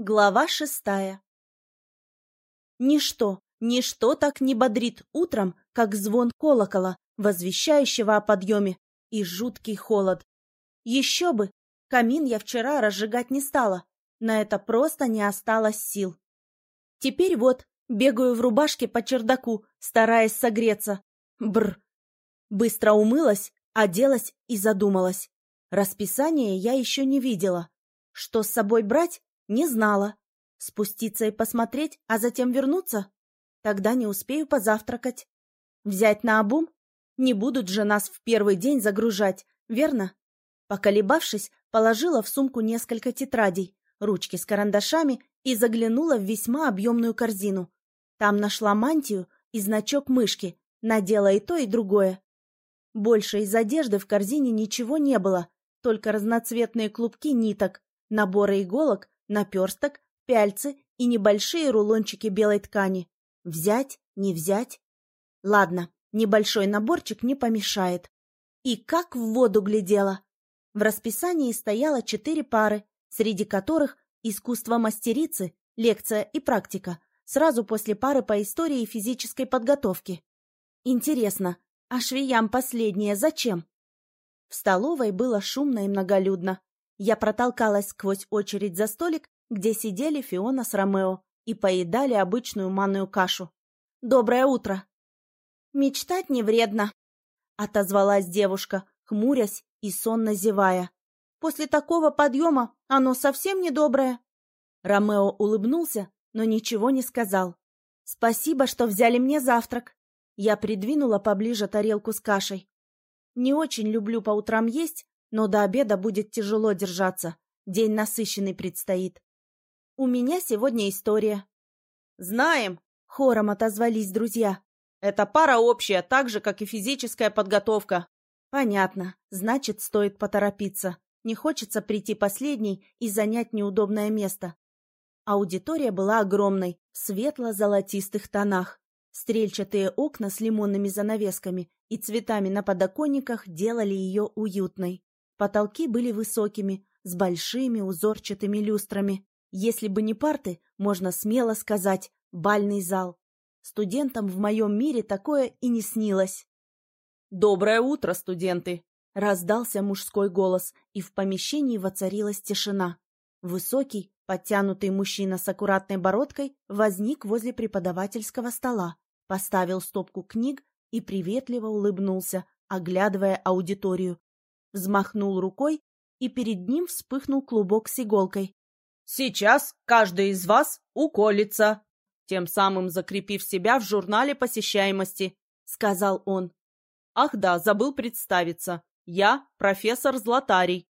Глава шестая Ничто, ничто так не бодрит утром, как звон колокола, возвещающего о подъеме, и жуткий холод. Еще бы! Камин я вчера разжигать не стала. На это просто не осталось сил. Теперь вот, бегаю в рубашке по чердаку, стараясь согреться. Бр. Быстро умылась, оделась и задумалась. Расписание я еще не видела. Что с собой брать, не знала. Спуститься и посмотреть, а затем вернуться? Тогда не успею позавтракать. Взять на обум? Не будут же нас в первый день загружать, верно? Поколебавшись, положила в сумку несколько тетрадей, ручки с карандашами и заглянула в весьма объемную корзину. Там нашла мантию и значок мышки, надела и то, и другое. Больше из одежды в корзине ничего не было, только разноцветные клубки ниток, наборы иголок наперсток, пяльцы и небольшие рулончики белой ткани. Взять, не взять? Ладно, небольшой наборчик не помешает. И как в воду глядела! В расписании стояло четыре пары, среди которых искусство мастерицы, лекция и практика, сразу после пары по истории физической подготовке. Интересно, а швеям последнее зачем? В столовой было шумно и многолюдно. Я протолкалась сквозь очередь за столик, где сидели Фиона с Ромео и поедали обычную манную кашу. «Доброе утро!» «Мечтать не вредно», — отозвалась девушка, хмурясь и сонно зевая. «После такого подъема оно совсем недоброе». Ромео улыбнулся, но ничего не сказал. «Спасибо, что взяли мне завтрак». Я придвинула поближе тарелку с кашей. Не очень люблю по утрам есть, но до обеда будет тяжело держаться. День насыщенный предстоит. У меня сегодня история. Знаем, хором отозвались друзья. Это пара общая, так же, как и физическая подготовка. Понятно. Значит, стоит поторопиться. Не хочется прийти последней и занять неудобное место. Аудитория была огромной, в светло-золотистых тонах. Стрельчатые окна с лимонными занавесками и цветами на подоконниках делали ее уютной. Потолки были высокими, с большими узорчатыми люстрами. Если бы не парты, можно смело сказать «бальный зал». Студентам в моем мире такое и не снилось. «Доброе утро, студенты!» — раздался мужской голос, и в помещении воцарилась тишина. Высокий, подтянутый мужчина с аккуратной бородкой возник возле преподавательского стола, поставил стопку книг и приветливо улыбнулся, оглядывая аудиторию, взмахнул рукой, и перед ним вспыхнул клубок с иголкой. «Сейчас каждый из вас уколется, тем самым закрепив себя в журнале посещаемости», — сказал он. «Ах да, забыл представиться. Я профессор Златарий.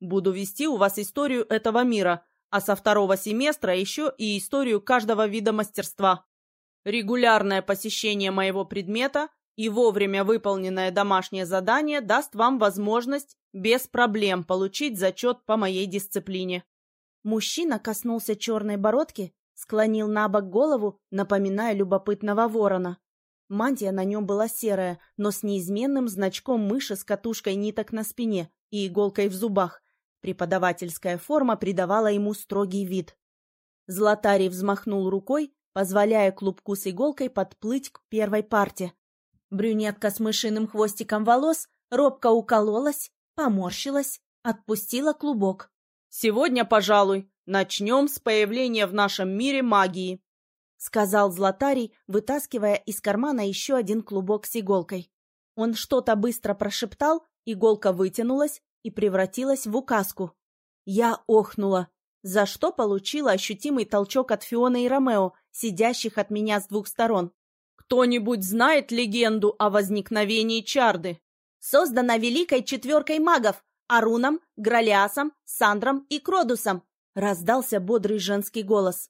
Буду вести у вас историю этого мира, а со второго семестра еще и историю каждого вида мастерства. Регулярное посещение моего предмета и вовремя выполненное домашнее задание даст вам возможность без проблем получить зачет по моей дисциплине. Мужчина коснулся черной бородки, склонил на бок голову, напоминая любопытного ворона. Мантия на нем была серая, но с неизменным значком мыши с катушкой ниток на спине и иголкой в зубах. Преподавательская форма придавала ему строгий вид. Златарий взмахнул рукой, позволяя клубку с иголкой подплыть к первой парте. Брюнетка с мышиным хвостиком волос робко укололась, поморщилась, отпустила клубок. «Сегодня, пожалуй, начнем с появления в нашем мире магии», — сказал Златарий, вытаскивая из кармана еще один клубок с иголкой. Он что-то быстро прошептал, иголка вытянулась и превратилась в указку. Я охнула, за что получила ощутимый толчок от Фиона и Ромео, сидящих от меня с двух сторон. Кто-нибудь знает легенду о возникновении Чарды? Создана великой четверкой магов — Аруном, Гралиасом, Сандром и Кродусом, — раздался бодрый женский голос.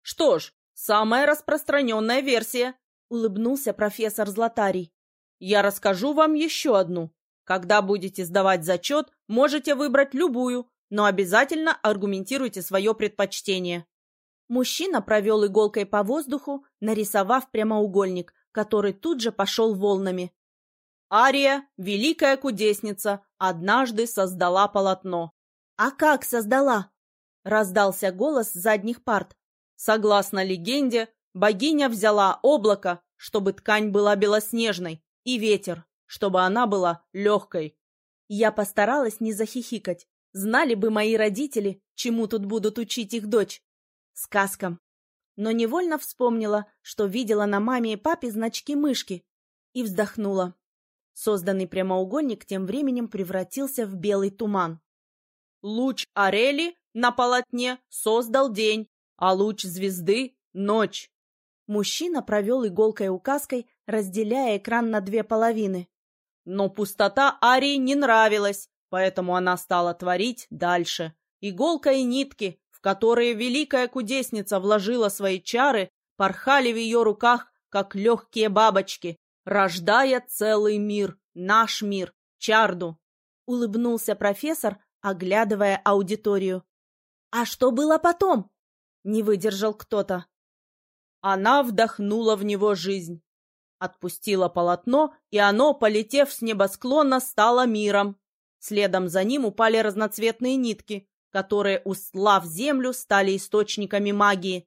Что ж, самая распространенная версия, — улыбнулся профессор Златарий. Я расскажу вам еще одну. Когда будете сдавать зачет, можете выбрать любую, но обязательно аргументируйте свое предпочтение. Мужчина провел иголкой по воздуху, нарисовав прямоугольник, который тут же пошел волнами. Ария, великая кудесница, однажды создала полотно. А как создала? раздался голос задних парт. Согласно легенде, богиня взяла облако, чтобы ткань была белоснежной, и ветер, чтобы она была легкой. Я постаралась не захихикать. Знали бы мои родители, чему тут будут учить их дочь. Сказкам. Но невольно вспомнила, что видела на маме и папе значки мышки, и вздохнула. Созданный прямоугольник тем временем превратился в белый туман. Луч Арели на полотне создал день, а луч звезды — ночь. Мужчина провел иголкой-указкой, разделяя экран на две половины. Но пустота Арии не нравилась, поэтому она стала творить дальше. Иголка и нитки, в которые великая кудесница вложила свои чары, порхали в ее руках, как легкие бабочки, рождая целый мир, наш мир, чарду. Улыбнулся профессор, оглядывая аудиторию. «А что было потом?» — не выдержал кто-то. Она вдохнула в него жизнь. Отпустила полотно, и оно, полетев с небосклона, стало миром. Следом за ним упали разноцветные нитки, которые, устлав землю, стали источниками магии.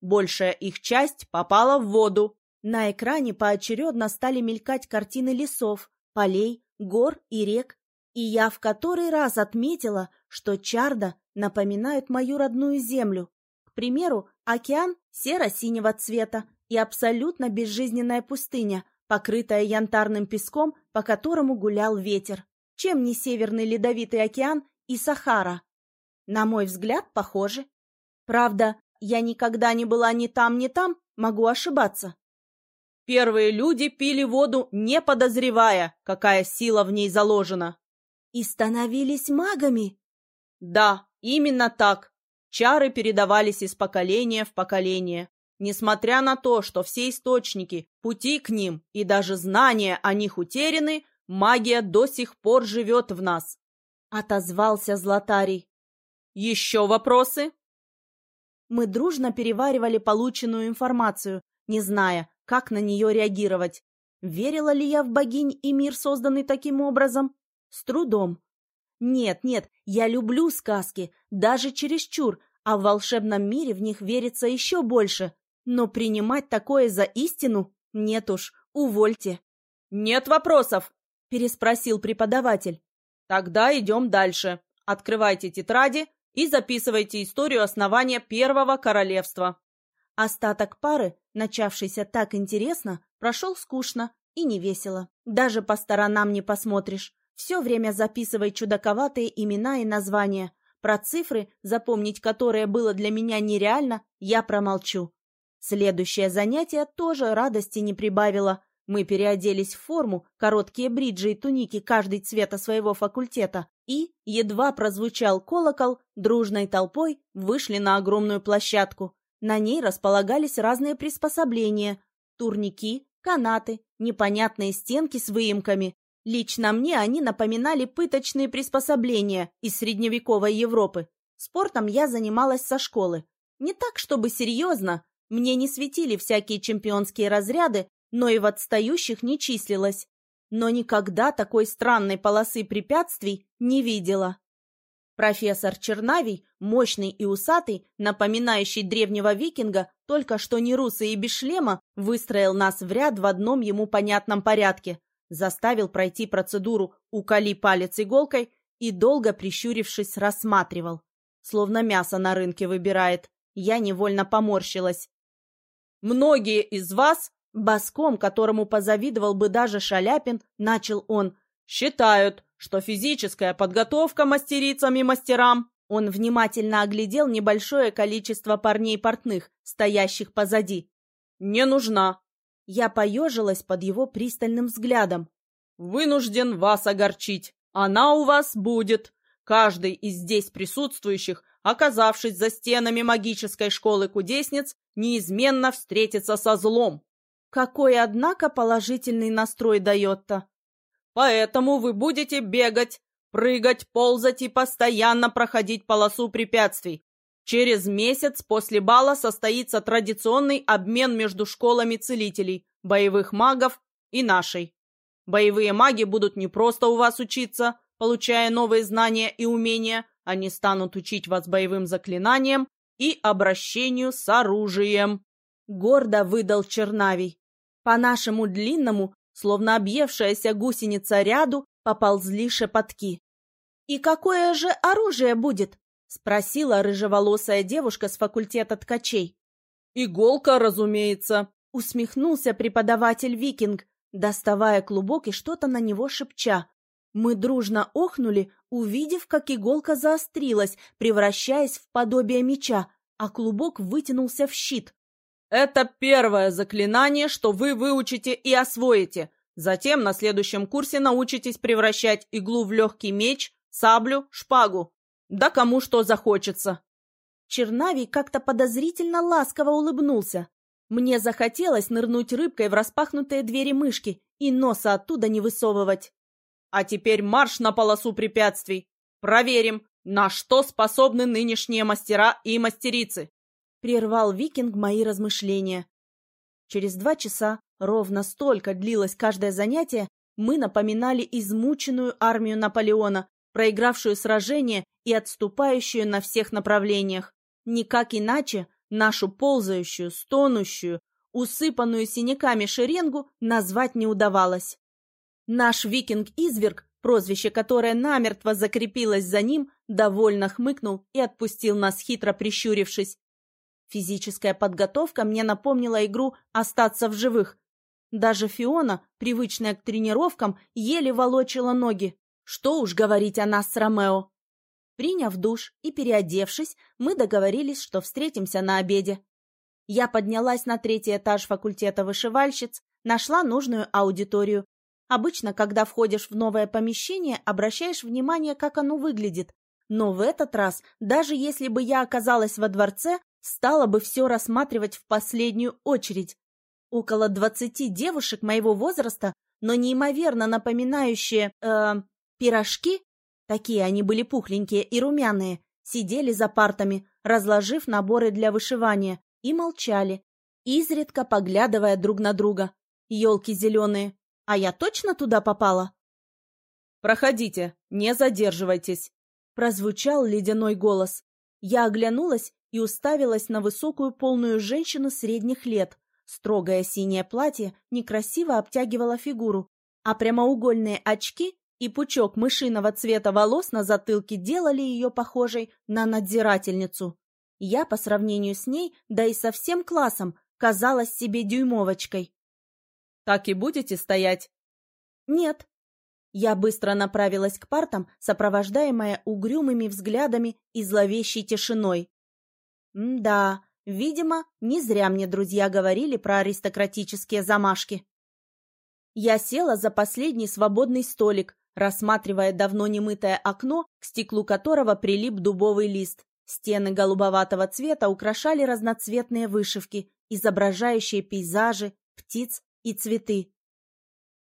Большая их часть попала в воду. На экране поочередно стали мелькать картины лесов, полей, гор и рек, и я в который раз отметила, что Чарда напоминают мою родную землю. К примеру, океан серо-синего цвета и абсолютно безжизненная пустыня, покрытая янтарным песком, по которому гулял ветер. Чем не Северный Ледовитый океан и Сахара? На мой взгляд, похожи. Правда, я никогда не была ни там, ни там, могу ошибаться. Первые люди пили воду, не подозревая, какая сила в ней заложена. И становились магами? Да, именно так. Чары передавались из поколения в поколение. Несмотря на то, что все источники, пути к ним и даже знания о них утеряны, магия до сих пор живет в нас. Отозвался Златарий. Еще вопросы? Мы дружно переваривали полученную информацию, не зная, как на нее реагировать. Верила ли я в богинь и мир, созданный таким образом? С трудом. Нет, нет, я люблю сказки, даже чересчур, а в волшебном мире в них верится еще больше. Но принимать такое за истину? Нет уж, увольте. «Нет вопросов?» – переспросил преподаватель. «Тогда идем дальше. Открывайте тетради и записывайте историю основания Первого Королевства». Остаток пары, начавшийся так интересно, прошел скучно и невесело. Даже по сторонам не посмотришь. Все время записывай чудаковатые имена и названия. Про цифры, запомнить которые было для меня нереально, я промолчу. Следующее занятие тоже радости не прибавило. Мы переоделись в форму, короткие бриджи и туники каждый цвета своего факультета, и, едва прозвучал колокол, дружной толпой вышли на огромную площадку. На ней располагались разные приспособления – турники, канаты, непонятные стенки с выемками, Лично мне они напоминали пыточные приспособления из средневековой Европы. Спортом я занималась со школы. Не так, чтобы серьезно. Мне не светили всякие чемпионские разряды, но и в отстающих не числилась. Но никогда такой странной полосы препятствий не видела. Профессор Чернавий, мощный и усатый, напоминающий древнего викинга, только что не русый и без шлема, выстроил нас в ряд в одном ему понятном порядке заставил пройти процедуру «уколи палец иголкой» и, долго прищурившись, рассматривал. Словно мясо на рынке выбирает. Я невольно поморщилась. «Многие из вас, боском, которому позавидовал бы даже Шаляпин, начал он, считают, что физическая подготовка мастерицам и мастерам он внимательно оглядел небольшое количество парней-портных, стоящих позади. «Не нужна. Я поежилась под его пристальным взглядом. «Вынужден вас огорчить. Она у вас будет. Каждый из здесь присутствующих, оказавшись за стенами магической школы кудесниц, неизменно встретится со злом». Какой, однако, положительный настрой дает-то. «Поэтому вы будете бегать, прыгать, ползать и постоянно проходить полосу препятствий, Через месяц после бала состоится традиционный обмен между школами целителей, боевых магов и нашей. Боевые маги будут не просто у вас учиться, получая новые знания и умения, Они станут учить вас боевым заклинаниям и обращению с оружием. Гордо выдал Чернавий. По нашему длинному, словно объевшаяся гусеница ряду, поползли шепотки. «И какое же оружие будет?» — спросила рыжеволосая девушка с факультета ткачей. «Иголка, разумеется», — усмехнулся преподаватель-викинг, доставая клубок и что-то на него шепча. Мы дружно охнули, увидев, как иголка заострилась, превращаясь в подобие меча, а клубок вытянулся в щит. «Это первое заклинание, что вы выучите и освоите. Затем на следующем курсе научитесь превращать иглу в легкий меч, саблю, шпагу. Да кому что захочется». Чернавий как-то подозрительно ласково улыбнулся. Мне захотелось нырнуть рыбкой в распахнутые двери мышки и носа оттуда не высовывать. А теперь марш на полосу препятствий. Проверим, на что способны нынешние мастера и мастерицы. Прервал викинг мои размышления. Через два часа, ровно столько длилось каждое занятие, мы напоминали измученную армию Наполеона, проигравшую сражение и отступающую на всех направлениях. Никак иначе нашу ползающую, стонущую, усыпанную синяками шеренгу назвать не удавалось. Наш викинг-изверг, прозвище которое намертво закрепилось за ним, довольно хмыкнул и отпустил нас, хитро прищурившись. Физическая подготовка мне напомнила игру «Остаться в живых». Даже Фиона, привычная к тренировкам, еле волочила ноги. Что уж говорить о нас с Ромео. Приняв душ и переодевшись, мы договорились, что встретимся на обеде. Я поднялась на третий этаж факультета вышивальщиц, нашла нужную аудиторию. Обычно, когда входишь в новое помещение, обращаешь внимание, как оно выглядит. Но в этот раз, даже если бы я оказалась во дворце, стала бы все рассматривать в последнюю очередь. Около двадцати девушек моего возраста, но неимоверно напоминающие, э, пирожки, Такие они были пухленькие и румяные, сидели за партами, разложив наборы для вышивания, и молчали, изредка поглядывая друг на друга. Елки зеленые. А я точно туда попала? «Проходите, не задерживайтесь», — прозвучал ледяной голос. Я оглянулась и уставилась на высокую полную женщину средних лет. Строгое синее платье некрасиво обтягивало фигуру, а прямоугольные очки и пучок мышиного цвета волос на затылке делали ее похожей на надзирательницу. Я, по сравнению с ней, да и со всем классом, казалась себе дюймовочкой. «Так и будете стоять?» «Нет». Я быстро направилась к партам, сопровождаемая угрюмыми взглядами и зловещей тишиной. Да, видимо, не зря мне друзья говорили про аристократические замашки. Я села за последний свободный столик, рассматривая давно немытое окно, к стеклу которого прилип дубовый лист. Стены голубоватого цвета украшали разноцветные вышивки, изображающие пейзажи, птиц и цветы.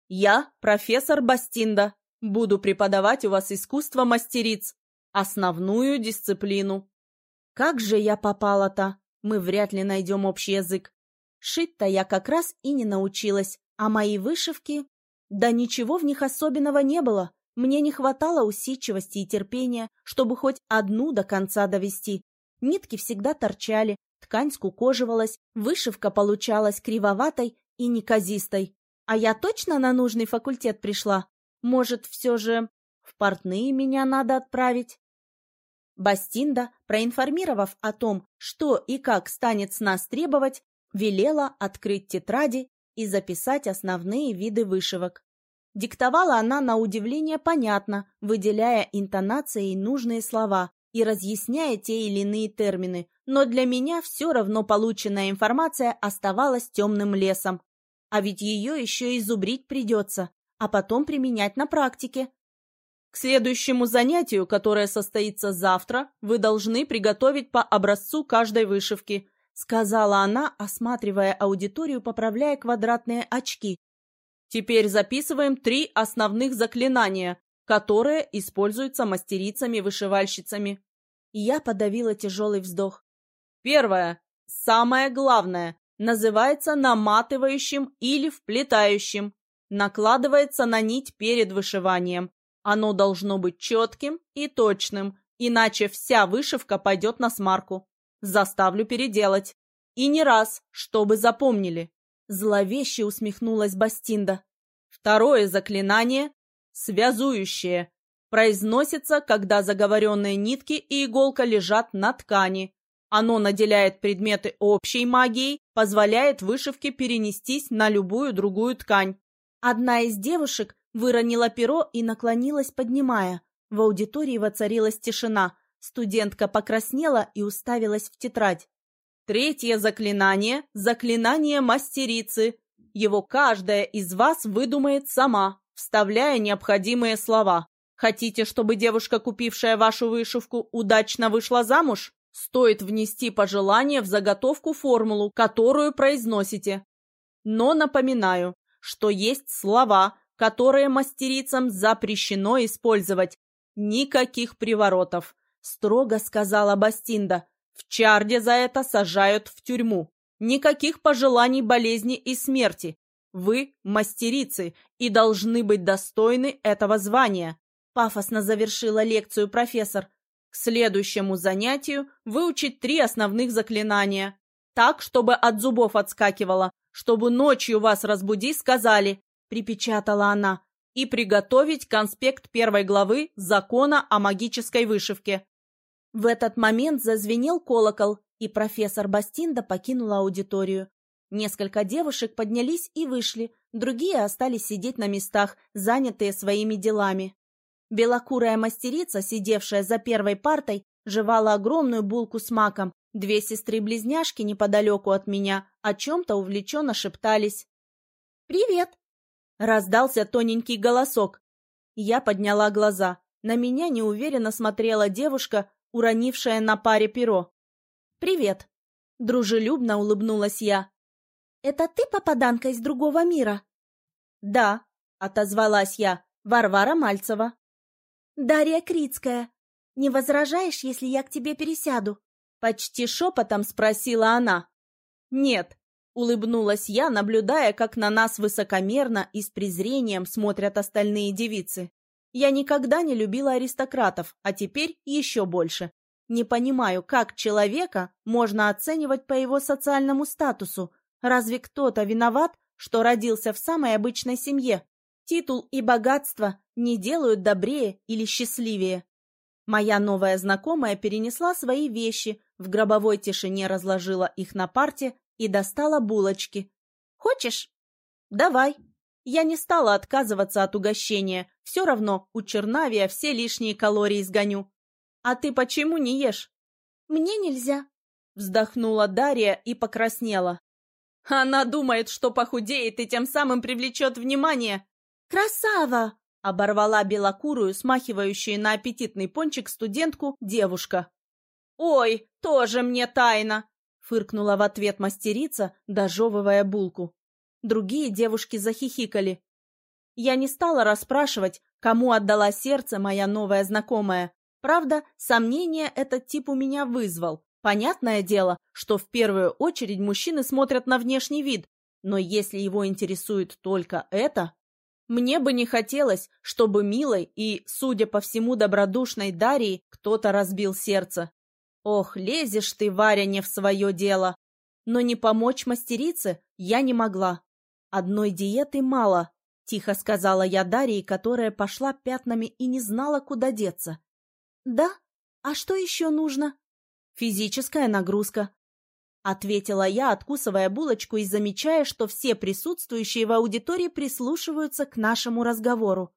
«Я профессор Бастинда. Буду преподавать у вас искусство мастериц. Основную дисциплину». «Как же я попала-то? Мы вряд ли найдем общий язык. Шить-то я как раз и не научилась, а мои вышивки да ничего в них особенного не было. Мне не хватало усидчивости и терпения, чтобы хоть одну до конца довести. Нитки всегда торчали, ткань скукоживалась, вышивка получалась кривоватой и неказистой. А я точно на нужный факультет пришла? Может, все же в портные меня надо отправить? Бастинда, проинформировав о том, что и как станет с нас требовать, велела открыть тетради и записать основные виды вышивок. Диктовала она на удивление понятно, выделяя интонацией нужные слова и разъясняя те или иные термины, но для меня все равно полученная информация оставалась темным лесом. А ведь ее еще изубрить придется, а потом применять на практике. К следующему занятию, которое состоится завтра, вы должны приготовить по образцу каждой вышивки, — сказала она, осматривая аудиторию, поправляя квадратные очки. «Теперь записываем три основных заклинания, которые используются мастерицами-вышивальщицами». Я подавила тяжелый вздох. Первое, самое главное, называется наматывающим или вплетающим. Накладывается на нить перед вышиванием. Оно должно быть четким и точным, иначе вся вышивка пойдет на смарку. Заставлю переделать. И не раз, чтобы запомнили. Зловеще усмехнулась Бастинда. Второе заклинание — связующее. Произносится, когда заговоренные нитки и иголка лежат на ткани. Оно наделяет предметы общей магией, позволяет вышивке перенестись на любую другую ткань. Одна из девушек выронила перо и наклонилась, поднимая. В аудитории воцарилась тишина. Студентка покраснела и уставилась в тетрадь. Третье заклинание — заклинание мастерицы. Его каждая из вас выдумает сама, вставляя необходимые слова. Хотите, чтобы девушка, купившая вашу вышивку, удачно вышла замуж? Стоит внести пожелание в заготовку формулу, которую произносите. Но напоминаю, что есть слова, которые мастерицам запрещено использовать. Никаких приворотов, строго сказала Бастинда. В Чарде за это сажают в тюрьму. Никаких пожеланий болезни и смерти. Вы мастерицы и должны быть достойны этого звания. Пафосно завершила лекцию профессор. К следующему занятию выучить три основных заклинания. Так, чтобы от зубов отскакивало, чтобы ночью вас разбуди, сказали, припечатала она, и приготовить конспект первой главы закона о магической вышивке. В этот момент зазвенел колокол, и профессор Бастинда покинула аудиторию. Несколько девушек поднялись и вышли, другие остались сидеть на местах, занятые своими делами. Белокурая мастерица, сидевшая за первой партой, жевала огромную булку с маком. Две сестры-близняшки неподалеку от меня о чем-то увлеченно шептались. «Привет!» — раздался тоненький голосок. Я подняла глаза. На меня неуверенно смотрела девушка уронившая на паре перо. «Привет!» — дружелюбно улыбнулась я. «Это ты попаданка из другого мира?» «Да», — отозвалась я, — Варвара Мальцева. «Дарья Крицкая, не возражаешь, если я к тебе пересяду?» Почти шепотом спросила она. «Нет», — улыбнулась я, наблюдая, как на нас высокомерно и с презрением смотрят остальные девицы. Я никогда не любила аристократов, а теперь еще больше. Не понимаю, как человека можно оценивать по его социальному статусу. Разве кто-то виноват, что родился в самой обычной семье? Титул и богатство не делают добрее или счастливее. Моя новая знакомая перенесла свои вещи, в гробовой тишине разложила их на парте и достала булочки. «Хочешь?» «Давай», я не стала отказываться от угощения. Все равно у Чернавия все лишние калории сгоню. А ты почему не ешь? Мне нельзя. Вздохнула Дарья и покраснела. Она думает, что похудеет и тем самым привлечет внимание. Красава! Оборвала белокурую, смахивающую на аппетитный пончик студентку девушка. «Ой, тоже мне тайна!» — фыркнула в ответ мастерица, дожевывая булку. Другие девушки захихикали. Я не стала расспрашивать, кому отдала сердце моя новая знакомая. Правда, сомнение этот тип у меня вызвал. Понятное дело, что в первую очередь мужчины смотрят на внешний вид, но если его интересует только это... Мне бы не хотелось, чтобы милой и, судя по всему, добродушной Дарьи кто-то разбил сердце. Ох, лезешь ты, Варя, не в свое дело. Но не помочь мастерице я не могла. «Одной диеты мало», — тихо сказала я Дарье, которая пошла пятнами и не знала, куда деться. «Да? А что еще нужно?» «Физическая нагрузка», — ответила я, откусывая булочку и замечая, что все присутствующие в аудитории прислушиваются к нашему разговору.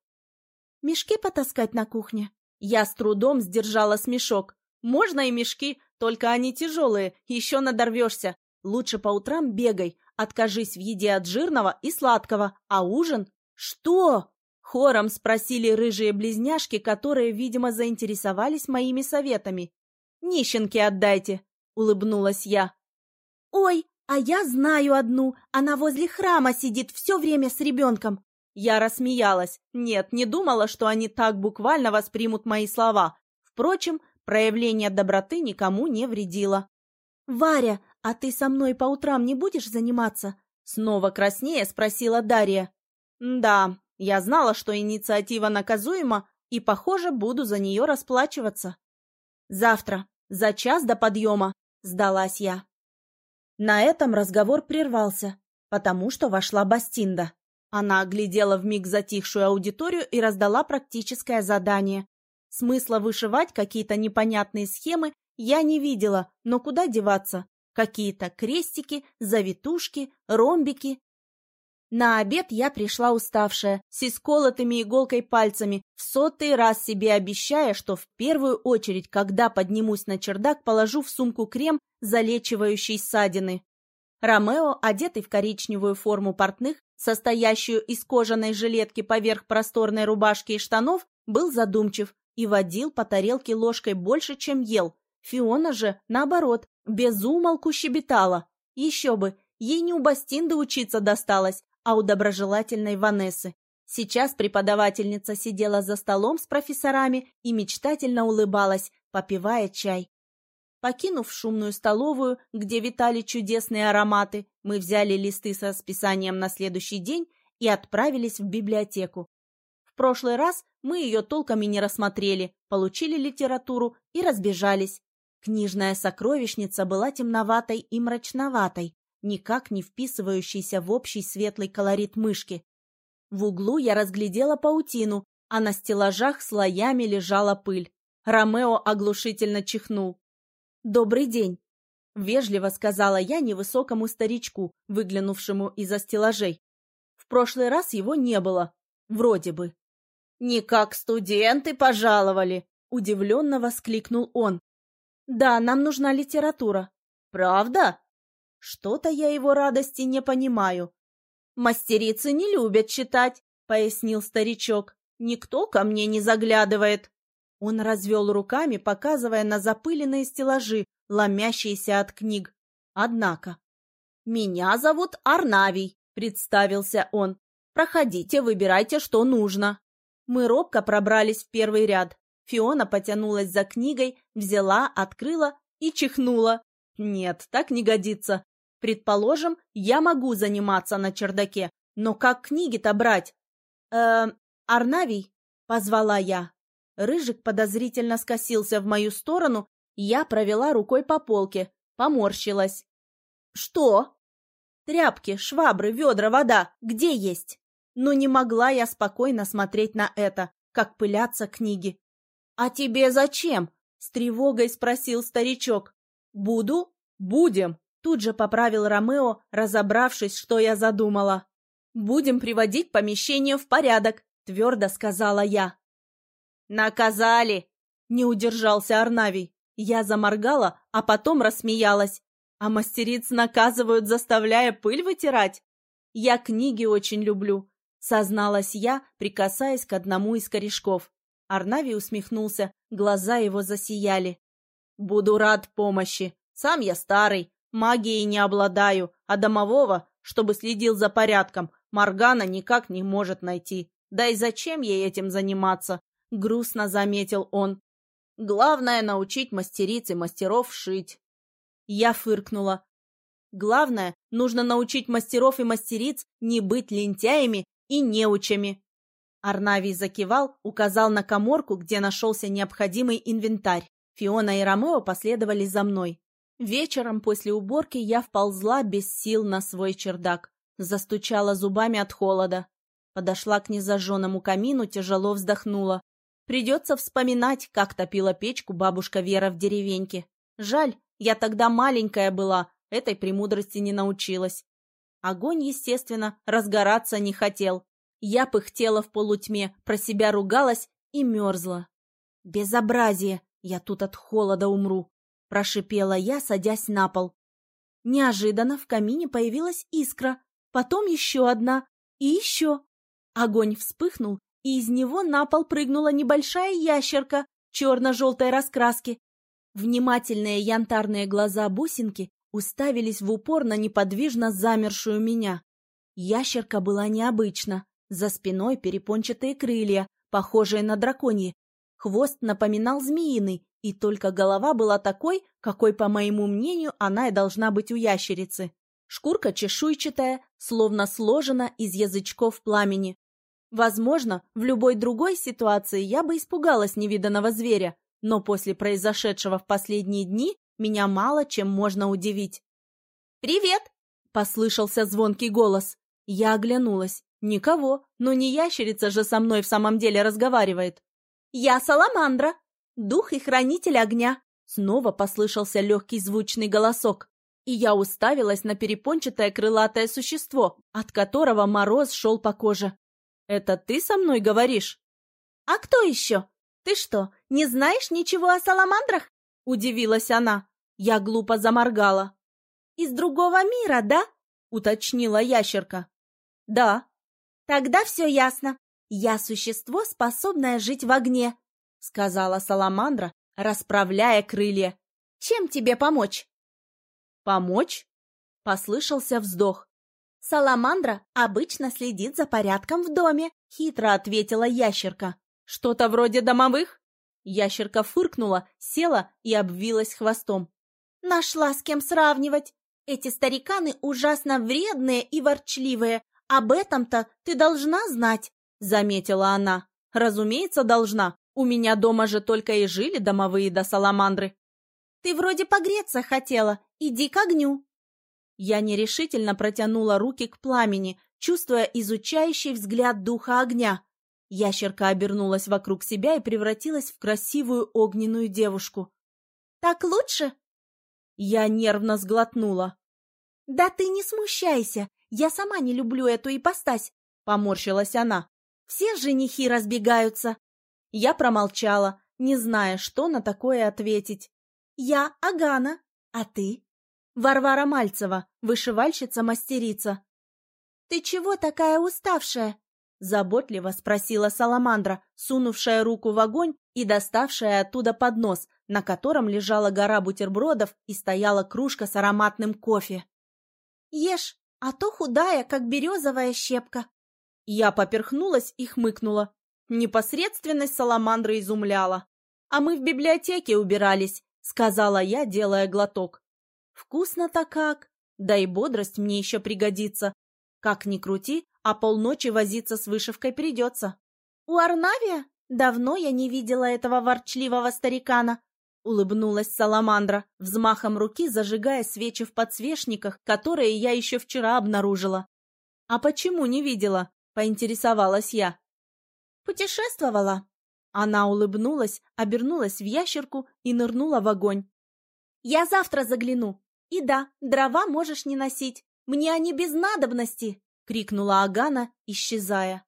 «Мешки потаскать на кухне?» Я с трудом сдержала смешок. «Можно и мешки, только они тяжелые, еще надорвешься. Лучше по утрам бегай, Откажись в еде от жирного и сладкого, а ужин... Что? Хором спросили рыжие близняшки, которые, видимо, заинтересовались моими советами. «Нищенки отдайте», — улыбнулась я. «Ой, а я знаю одну, она возле храма сидит все время с ребенком». Я рассмеялась. Нет, не думала, что они так буквально воспримут мои слова. Впрочем, проявление доброты никому не вредило. «Варя, а ты со мной по утрам не будешь заниматься?» Снова краснее спросила Дарья. «Да, я знала, что инициатива наказуема, и, похоже, буду за нее расплачиваться». Завтра, за час до подъема, сдалась я. На этом разговор прервался, потому что вошла Бастинда. Она оглядела вмиг затихшую аудиторию и раздала практическое задание. Смысла вышивать какие-то непонятные схемы я не видела, но куда деваться? Какие-то крестики, завитушки, ромбики. На обед я пришла уставшая, с исколотыми иголкой пальцами, в сотый раз себе обещая, что в первую очередь, когда поднимусь на чердак, положу в сумку крем, залечивающий ссадины. Ромео, одетый в коричневую форму портных, состоящую из кожаной жилетки поверх просторной рубашки и штанов, был задумчив и водил по тарелке ложкой больше, чем ел. Фиона же, наоборот, без умолку щебетала. Еще бы, ей не у Бастинды учиться досталось, а у доброжелательной Ванессы. Сейчас преподавательница сидела за столом с профессорами и мечтательно улыбалась, попивая чай. Покинув шумную столовую, где витали чудесные ароматы, мы взяли листы со расписанием на следующий день и отправились в библиотеку. Прошлый раз мы ее толком и не рассмотрели, получили литературу и разбежались. Книжная сокровищница была темноватой и мрачноватой, никак не вписывающейся в общий светлый колорит мышки. В углу я разглядела паутину, а на стеллажах слоями лежала пыль. Ромео оглушительно чихнул. «Добрый день!» — вежливо сказала я невысокому старичку, выглянувшему из-за стеллажей. В прошлый раз его не было. Вроде бы. «Не как студенты пожаловали!» — удивленно воскликнул он. «Да, нам нужна литература». «Правда?» «Что-то я его радости не понимаю». «Мастерицы не любят читать», — пояснил старичок. «Никто ко мне не заглядывает». Он развел руками, показывая на запыленные стеллажи, ломящиеся от книг. Однако... «Меня зовут Арнавий», — представился он. «Проходите, выбирайте, что нужно». Мы робко пробрались в первый ряд. Фиона потянулась за книгой, взяла, открыла и чихнула. Нет, так не годится. Предположим, я могу заниматься на чердаке, но как книги-то брать? Э, Арнавий, позвала я. Рыжик подозрительно скосился в мою сторону, я провела рукой по полке, поморщилась. «Что?» «Тряпки, швабры, ведра, вода. Где есть?» Но не могла я спокойно смотреть на это, как пылятся книги. «А тебе зачем?» — с тревогой спросил старичок. «Буду?» «Будем!» — тут же поправил Ромео, разобравшись, что я задумала. «Будем приводить помещение в порядок», — твердо сказала я. «Наказали!» — не удержался Арнавий. Я заморгала, а потом рассмеялась. А мастериц наказывают, заставляя пыль вытирать. Я книги очень люблю, созналась я, прикасаясь к одному из корешков. Арнавий усмехнулся, глаза его засияли. «Буду рад помощи. Сам я старый, магией не обладаю, а домового, чтобы следил за порядком, Маргана никак не может найти. Да и зачем ей этим заниматься? — грустно заметил он. «Главное — научить мастериц и мастеров шить». Я фыркнула. «Главное, нужно научить мастеров и мастериц не быть лентяями и неучами». Арнавий закивал, указал на коморку, где нашелся необходимый инвентарь. Фиона и Ромео последовали за мной. Вечером после уборки я вползла без сил на свой чердак. Застучала зубами от холода. Подошла к незажженному камину, тяжело вздохнула. Придется вспоминать, как топила печку бабушка Вера в деревеньке. Жаль, я тогда маленькая была, этой премудрости не научилась. Огонь, естественно, разгораться не хотел. Я пыхтела в полутьме, про себя ругалась и мерзла. «Безобразие! Я тут от холода умру!» — прошипела я, садясь на пол. Неожиданно в камине появилась искра, потом еще одна и еще. Огонь вспыхнул и из него на пол прыгнула небольшая ящерка черно-желтой раскраски. Внимательные янтарные глаза бусинки уставились в упор на неподвижно замершую меня. Ящерка была необычна. За спиной перепончатые крылья, похожие на драконьи. Хвост напоминал змеиный, и только голова была такой, какой, по моему мнению, она и должна быть у ящерицы. Шкурка чешуйчатая, словно сложена из язычков пламени. Возможно, в любой другой ситуации я бы испугалась невиданного зверя, Но после произошедшего в последние дни меня мало чем можно удивить. «Привет!» — послышался звонкий голос. Я оглянулась. Никого, но не ящерица же со мной в самом деле разговаривает. «Я Саламандра, дух и хранитель огня!» Снова послышался легкий звучный голосок, и я уставилась на перепончатое крылатое существо, от которого мороз шел по коже. «Это ты со мной говоришь?» «А кто еще? Ты что, не знаешь ничего о саламандрах?» — удивилась она. Я глупо заморгала. «Из другого мира, да?» — уточнила ящерка. «Да». «Тогда все ясно. Я существо, способное жить в огне», — сказала Саламандра, расправляя крылья. «Чем тебе помочь?» «Помочь?» — послышался вздох. «Саламандра обычно следит за порядком в доме», — хитро ответила ящерка. «Что-то вроде домовых?» Ящерка фыркнула, села и обвилась хвостом. «Нашла с кем сравнивать. Эти стариканы ужасно вредные и ворчливые. Об этом-то ты должна знать», — заметила она. «Разумеется, должна. У меня дома же только и жили домовые до саламандры». «Ты вроде погреться хотела. Иди к огню». Я нерешительно протянула руки к пламени, чувствуя изучающий взгляд духа огня. Ящерка обернулась вокруг себя и превратилась в красивую огненную девушку. «Так лучше?» Я нервно сглотнула. «Да ты не смущайся, я сама не люблю эту ипостась», — поморщилась она. «Все женихи разбегаются». Я промолчала, не зная, что на такое ответить. «Я Агана, а ты?» «Варвара Мальцева, вышивальщица-мастерица». «Ты чего такая уставшая?» — заботливо спросила Саламандра, сунувшая руку в огонь и доставшая оттуда поднос, на котором лежала гора бутербродов и стояла кружка с ароматным кофе. «Ешь, а то худая, как березовая щепка». Я поперхнулась и хмыкнула. Непосредственность Саламандры изумляла. «А мы в библиотеке убирались», — сказала я, делая глоток. «Вкусно-то как! Да и бодрость мне еще пригодится. Как ни крути, а полночи возиться с вышивкой придется. — У Арнавия? Давно я не видела этого ворчливого старикана. Улыбнулась Саламандра, взмахом руки зажигая свечи в подсвечниках, которые я еще вчера обнаружила. — А почему не видела? — поинтересовалась я. — Путешествовала. Она улыбнулась, обернулась в ящерку и нырнула в огонь. — Я завтра загляну. И да, дрова можешь не носить. Мне они без надобности. — крикнула Агана, исчезая.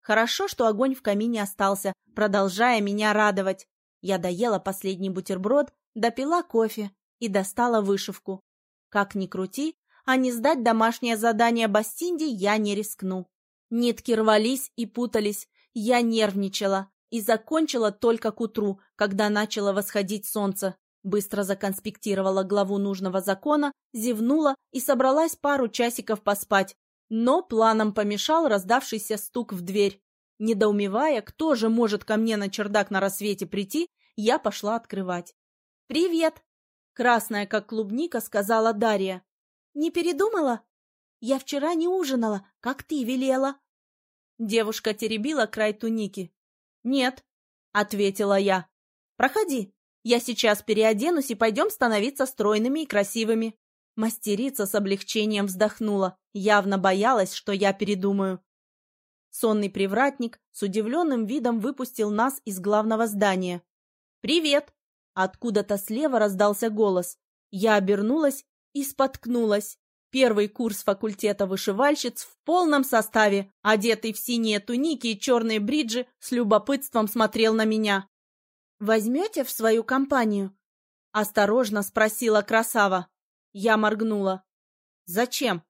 Хорошо, что огонь в камине остался, продолжая меня радовать. Я доела последний бутерброд, допила кофе и достала вышивку. Как ни крути, а не сдать домашнее задание Бастинди я не рискну. Нитки рвались и путались, я нервничала и закончила только к утру, когда начало восходить солнце. Быстро законспектировала главу нужного закона, зевнула и собралась пару часиков поспать, но планом помешал раздавшийся стук в дверь. Недоумевая, кто же может ко мне на чердак на рассвете прийти, я пошла открывать. «Привет!» — красная, как клубника, сказала Дарья. «Не передумала? Я вчера не ужинала, как ты велела». Девушка теребила край туники. «Нет», — ответила я. «Проходи, я сейчас переоденусь и пойдем становиться стройными и красивыми». Мастерица с облегчением вздохнула, явно боялась, что я передумаю. Сонный привратник с удивленным видом выпустил нас из главного здания. «Привет!» Откуда-то слева раздался голос. Я обернулась и споткнулась. Первый курс факультета вышивальщиц в полном составе, одетый в синие туники и черные бриджи, с любопытством смотрел на меня. «Возьмете в свою компанию?» — осторожно спросила красава. Я моргнула. «Зачем?»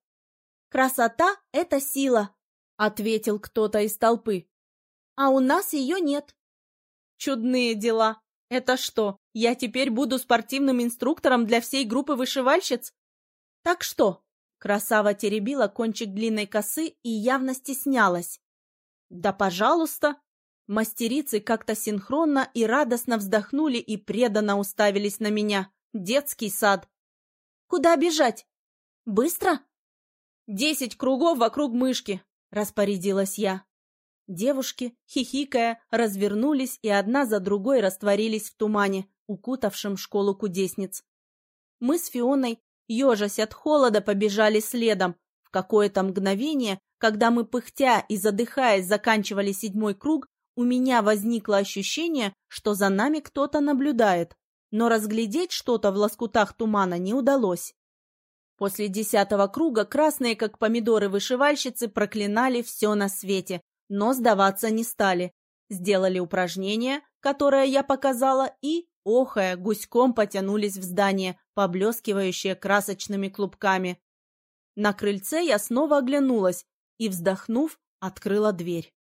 «Красота — это сила», — ответил кто-то из толпы. «А у нас ее нет». «Чудные дела. Это что, я теперь буду спортивным инструктором для всей группы вышивальщиц?» «Так что?» Красава теребила кончик длинной косы и явно стеснялась. «Да, пожалуйста!» Мастерицы как-то синхронно и радостно вздохнули и преданно уставились на меня. Детский сад. Куда бежать? Быстро? Десять кругов вокруг мышки, распорядилась я. Девушки, хихикая, развернулись и одна за другой растворились в тумане, укутавшем школу кудесниц. Мы с Фионой, ежась от холода, побежали следом. В какое-то мгновение, когда мы, пыхтя и задыхаясь, заканчивали седьмой круг, у меня возникло ощущение, что за нами кто-то наблюдает, но разглядеть что-то в лоскутах тумана не удалось. После десятого круга красные, как помидоры вышивальщицы, проклинали все на свете, но сдаваться не стали. Сделали упражнение, которое я показала, и, охая, гуськом потянулись в здание, поблескивающее красочными клубками. На крыльце я снова оглянулась и, вздохнув, открыла дверь.